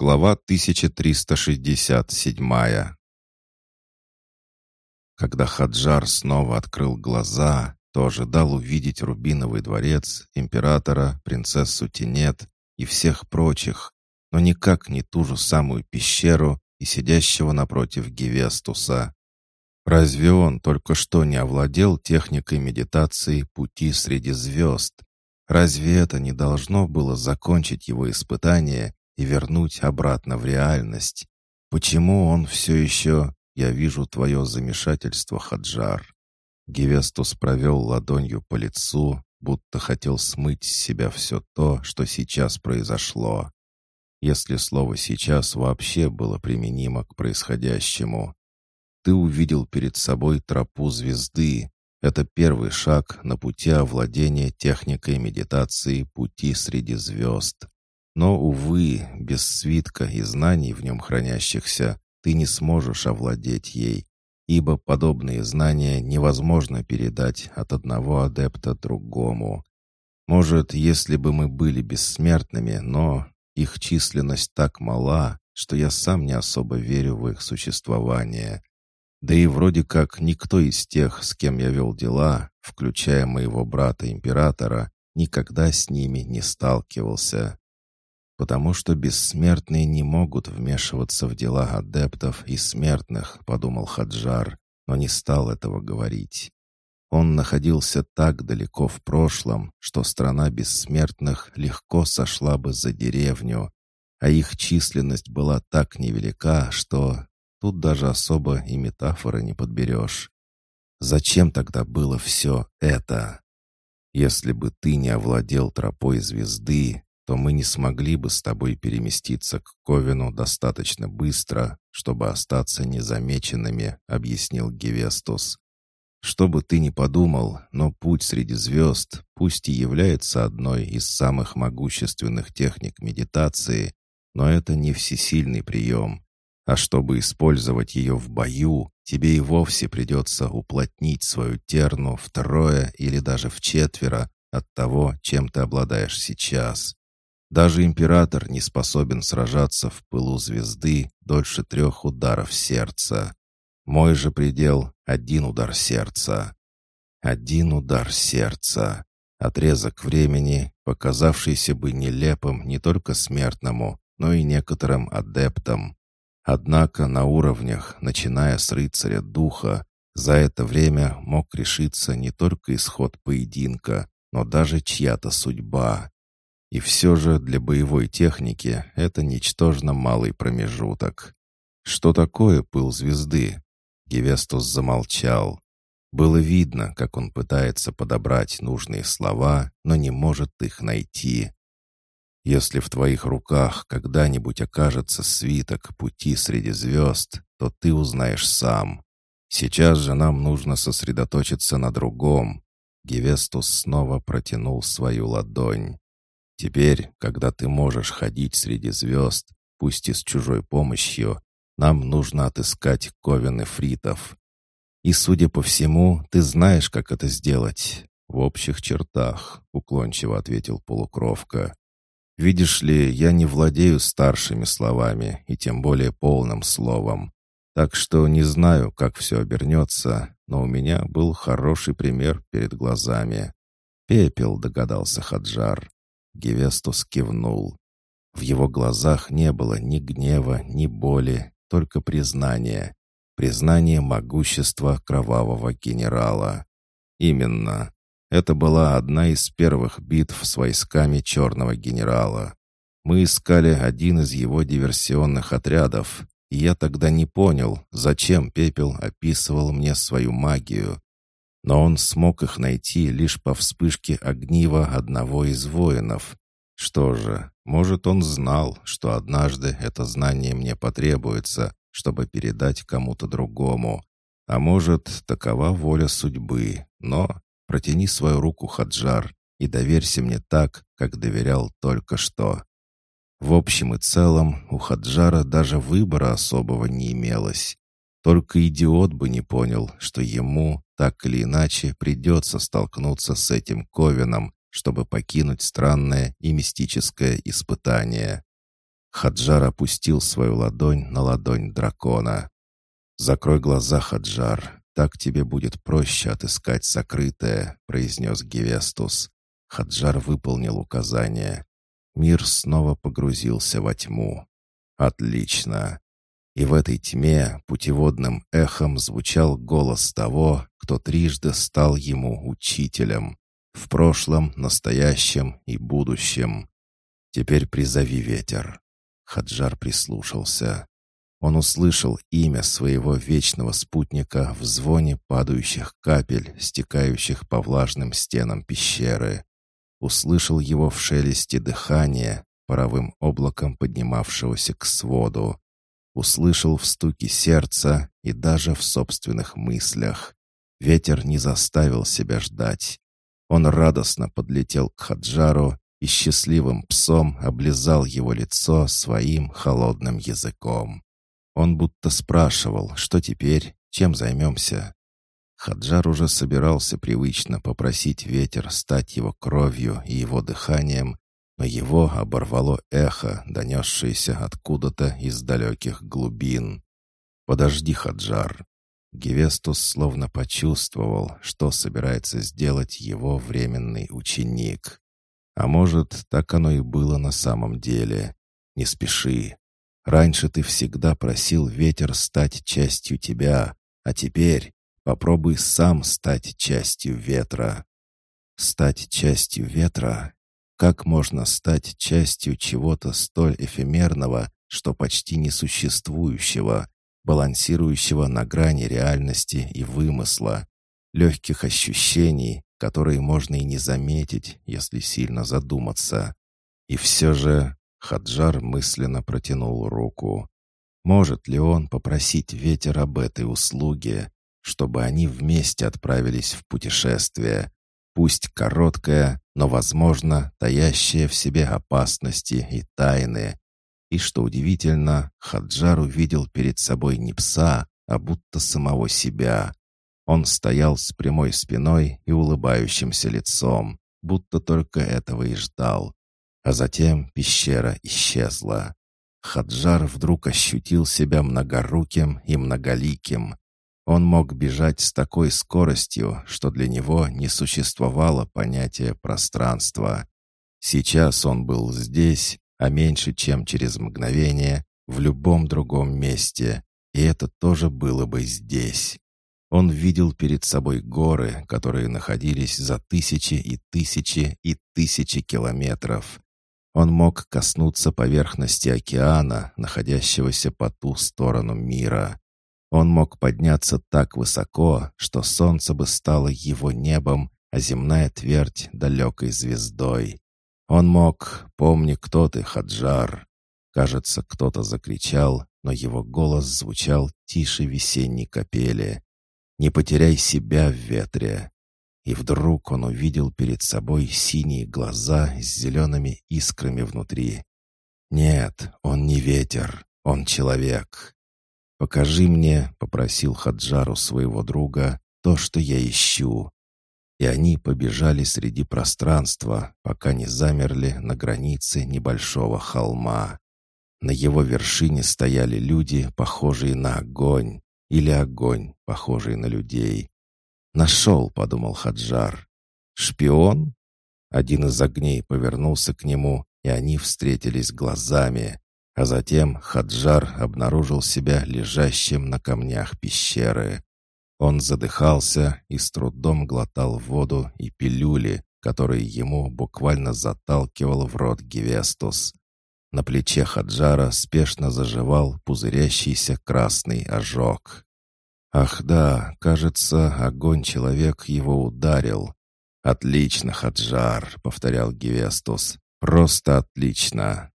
Глава 1367 Когда Хаджар снова открыл глаза, то ожидал увидеть Рубиновый дворец, императора, принцессу Тенет и всех прочих, но никак не ту же самую пещеру и сидящего напротив Гевестуса. Разве он только что не овладел техникой медитации пути среди звезд? Разве это не должно было закончить его испытание и вернуть обратно в реальность? Почему он все еще... Я вижу твое замешательство, Хаджар. Гевестус провел ладонью по лицу, будто хотел смыть с себя все то, что сейчас произошло. Если слово «сейчас» вообще было применимо к происходящему. Ты увидел перед собой тропу звезды. Это первый шаг на пути овладения техникой медитации пути среди звезд. Но, увы, без свитка и знаний в нем хранящихся, ты не сможешь овладеть ей, ибо подобные знания невозможно передать от одного адепта другому. Может, если бы мы были бессмертными, но их численность так мала, что я сам не особо верю в их существование. Да и вроде как никто из тех, с кем я вел дела, включая моего брата-императора, никогда с ними не сталкивался потому что бессмертные не могут вмешиваться в дела адептов и смертных», — подумал Хаджар, но не стал этого говорить. Он находился так далеко в прошлом, что страна бессмертных легко сошла бы за деревню, а их численность была так невелика, что тут даже особо и метафоры не подберешь. Зачем тогда было все это? Если бы ты не овладел тропой звезды, то мы не смогли бы с тобой переместиться к Ковину достаточно быстро, чтобы остаться незамеченными», — объяснил Гевестус. «Что бы ты ни подумал, но путь среди звезд, пусть и является одной из самых могущественных техник медитации, но это не всесильный прием. А чтобы использовать ее в бою, тебе и вовсе придется уплотнить свою терну втрое или даже в четверо от того, чем ты обладаешь сейчас. Даже император не способен сражаться в пылу звезды дольше трех ударов сердца. Мой же предел — один удар сердца. Один удар сердца. Отрезок времени, показавшийся бы нелепым не только смертному, но и некоторым адептам. Однако на уровнях, начиная с рыцаря духа, за это время мог решиться не только исход поединка, но даже чья-то судьба. И все же для боевой техники это ничтожно малый промежуток. Что такое пыл звезды? Гевестус замолчал. Было видно, как он пытается подобрать нужные слова, но не может их найти. Если в твоих руках когда-нибудь окажется свиток пути среди звезд, то ты узнаешь сам. Сейчас же нам нужно сосредоточиться на другом. Гевестус снова протянул свою ладонь. Теперь, когда ты можешь ходить среди звезд, пусть и с чужой помощью, нам нужно отыскать ковен фритов. И, судя по всему, ты знаешь, как это сделать. В общих чертах, уклончиво ответил полукровка. Видишь ли, я не владею старшими словами и тем более полным словом. Так что не знаю, как все обернется, но у меня был хороший пример перед глазами. «Пепел», — догадался Хаджар. Гевестус кивнул. В его глазах не было ни гнева, ни боли, только признание. Признание могущества кровавого генерала. Именно. Это была одна из первых битв с войсками черного генерала. Мы искали один из его диверсионных отрядов, и я тогда не понял, зачем Пепел описывал мне свою магию но он смог их найти лишь по вспышке огнива одного из воинов. Что же, может, он знал, что однажды это знание мне потребуется, чтобы передать кому-то другому. А может, такова воля судьбы. Но протяни свою руку, Хаджар, и доверься мне так, как доверял только что. В общем и целом, у Хаджара даже выбора особого не имелось. Только идиот бы не понял, что ему, так или иначе, придется столкнуться с этим Ковином, чтобы покинуть странное и мистическое испытание. Хаджар опустил свою ладонь на ладонь дракона. «Закрой глаза, Хаджар, так тебе будет проще отыскать сокрытое», — произнес Гевестус. Хаджар выполнил указание. Мир снова погрузился во тьму. «Отлично!» И в этой тьме путеводным эхом звучал голос того, кто трижды стал ему учителем. В прошлом, настоящем и будущем. «Теперь призови ветер». Хаджар прислушался. Он услышал имя своего вечного спутника в звоне падающих капель, стекающих по влажным стенам пещеры. Услышал его в шелесте дыхания, паровым облаком поднимавшегося к своду. Услышал в стуке сердца и даже в собственных мыслях. Ветер не заставил себя ждать. Он радостно подлетел к Хаджару и счастливым псом облизал его лицо своим холодным языком. Он будто спрашивал, что теперь, чем займемся. Хаджар уже собирался привычно попросить ветер стать его кровью и его дыханием, но его оборвало эхо, донесшееся откуда-то из далеких глубин. «Подожди, Хаджар!» Гевестус словно почувствовал, что собирается сделать его временный ученик. А может, так оно и было на самом деле. Не спеши. Раньше ты всегда просил ветер стать частью тебя, а теперь попробуй сам стать частью ветра. Стать частью ветра? Как можно стать частью чего-то столь эфемерного, что почти несуществующего, балансирующего на грани реальности и вымысла, легких ощущений, которые можно и не заметить, если сильно задуматься. И все же Хаджар мысленно протянул руку. Может ли он попросить ветер об этой услуге, чтобы они вместе отправились в путешествие, пусть короткое, но, возможно, таящее в себе опасности и тайны. И, что удивительно, Хаджар увидел перед собой не пса, а будто самого себя. Он стоял с прямой спиной и улыбающимся лицом, будто только этого и ждал. А затем пещера исчезла. Хаджар вдруг ощутил себя многоруким и многоликим. Он мог бежать с такой скоростью, что для него не существовало понятия пространства. Сейчас он был здесь, а меньше чем через мгновение, в любом другом месте, и это тоже было бы здесь. Он видел перед собой горы, которые находились за тысячи и тысячи и тысячи километров. Он мог коснуться поверхности океана, находящегося по ту сторону мира. Он мог подняться так высоко, что солнце бы стало его небом, а земная твердь — далекой звездой. Он мог, помни, кто ты, Хаджар. Кажется, кто-то закричал, но его голос звучал тише весенней капели. «Не потеряй себя в ветре. И вдруг он увидел перед собой синие глаза с зелеными искрами внутри. «Нет, он не ветер, он человек». «Покажи мне», — попросил Хаджару своего друга, — «то, что я ищу». И они побежали среди пространства, пока не замерли на границе небольшого холма. На его вершине стояли люди, похожие на огонь, или огонь, похожий на людей. «Нашел», — подумал Хаджар. «Шпион?» Один из огней повернулся к нему, и они встретились глазами. А затем Хаджар обнаружил себя лежащим на камнях пещеры. Он задыхался и с трудом глотал воду и пилюли, которые ему буквально заталкивал в рот Гевестус. На плече Хаджара спешно заживал пузырящийся красный ожог. Ах да, кажется, огонь-человек его ударил. «Отлично, Хаджар», — повторял Гевестус. «Просто отлично».